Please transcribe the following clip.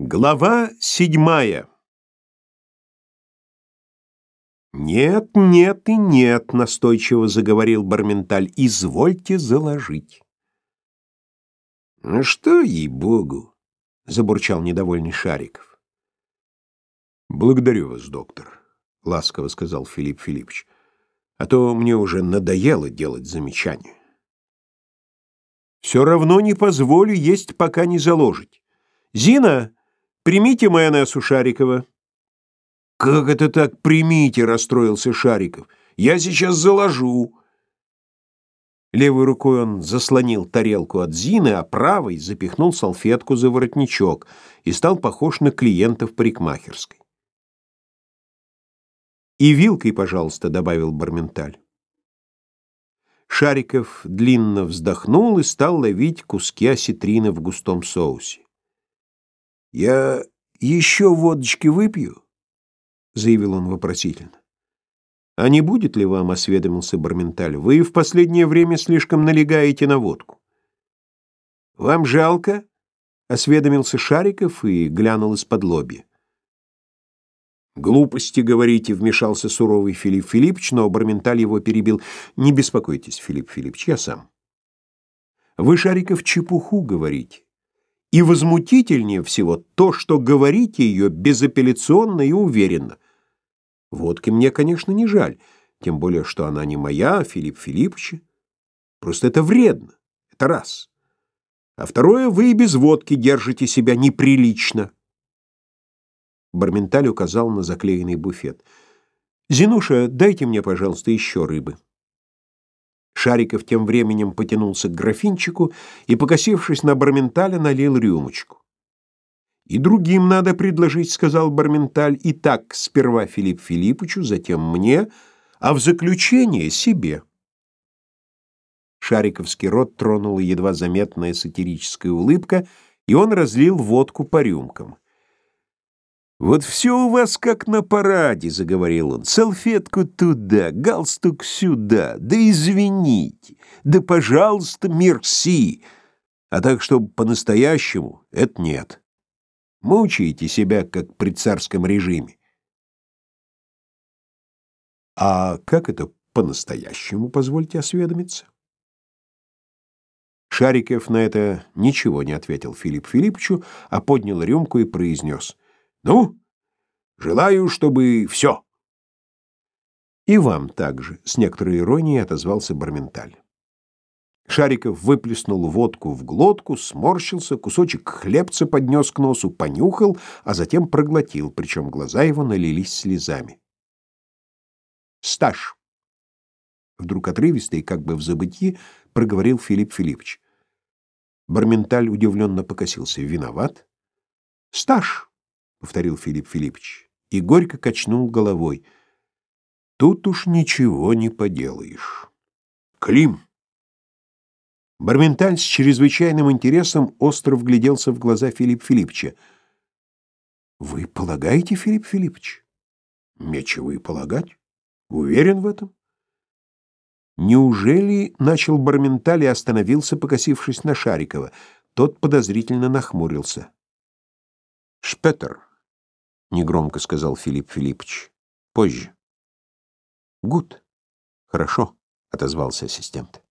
Глава седьмая «Нет, нет и нет», — настойчиво заговорил Барменталь, — «извольте заложить». «Ну что, ей-богу», — забурчал недовольный Шариков. «Благодарю вас, доктор», — ласково сказал Филипп Филиппович, «а то мне уже надоело делать замечания». «Все равно не позволю есть, пока не заложить. Зина!» Примите майонез у Шарикова». «Как это так примите?» — расстроился Шариков. «Я сейчас заложу». Левой рукой он заслонил тарелку от Зины, а правой запихнул салфетку за воротничок и стал похож на клиента в парикмахерской. «И вилкой, пожалуйста», — добавил Барменталь. Шариков длинно вздохнул и стал ловить куски осетрины в густом соусе. «Я еще водочки выпью?» — заявил он вопросительно. «А не будет ли вам, — осведомился Барменталь, — вы в последнее время слишком налегаете на водку?» «Вам жалко?» — осведомился Шариков и глянул из-под лобья. «Глупости, говорите», — вмешался суровый Филипп Филиппович, но Барменталь его перебил. «Не беспокойтесь, Филипп Филиппович, я сам». «Вы, Шариков, чепуху говорите. И возмутительнее всего то, что говорите ее безапелляционно и уверенно. Водки мне, конечно, не жаль, тем более, что она не моя, а Филипп Филипповича. Просто это вредно, это раз. А второе, вы и без водки держите себя неприлично. Барменталь указал на заклеенный буфет. «Зинуша, дайте мне, пожалуйста, еще рыбы». Шариков тем временем потянулся к графинчику и, покосившись на Барменталя, налил рюмочку. «И другим надо предложить», — сказал Барменталь, — «и так сперва Филипп Филипповичу, затем мне, а в заключение себе». Шариковский рот тронула едва заметная сатирическая улыбка, и он разлил водку по рюмкам. «Вот все у вас как на параде», — заговорил он. «Салфетку туда, галстук сюда, да извините, да, пожалуйста, мерси. А так, чтобы по-настоящему, это нет. Мучаете себя, как при царском режиме». «А как это по-настоящему, позвольте осведомиться?» Шариков на это ничего не ответил Филипп Филипповичу, а поднял рюмку и произнес — ну, желаю, чтобы все. И вам также, с некоторой иронией отозвался Барменталь. Шариков выплеснул водку в глотку, сморщился, кусочек хлебца поднес к носу, понюхал, а затем проглотил, причем глаза его налились слезами. «Стаж!» Вдруг отрывисто и как бы в забытье проговорил Филипп Филиппович. Барменталь удивленно покосился. «Виноват?» «Стаж!» — повторил Филипп Филиппович и горько качнул головой. «Тут уж ничего не поделаешь. Клим!» Барменталь с чрезвычайным интересом остро вгляделся в глаза Филиппа Филипповича. «Вы полагаете, Филипп Филиппович?» «Нечего и полагать. Уверен в этом?» «Неужели...» — начал Барменталь и остановился, покосившись на Шарикова. Тот подозрительно нахмурился. «Шпетер», — негромко сказал Филипп Филиппович. «Позже». «Гуд». «Хорошо», — отозвался ассистент.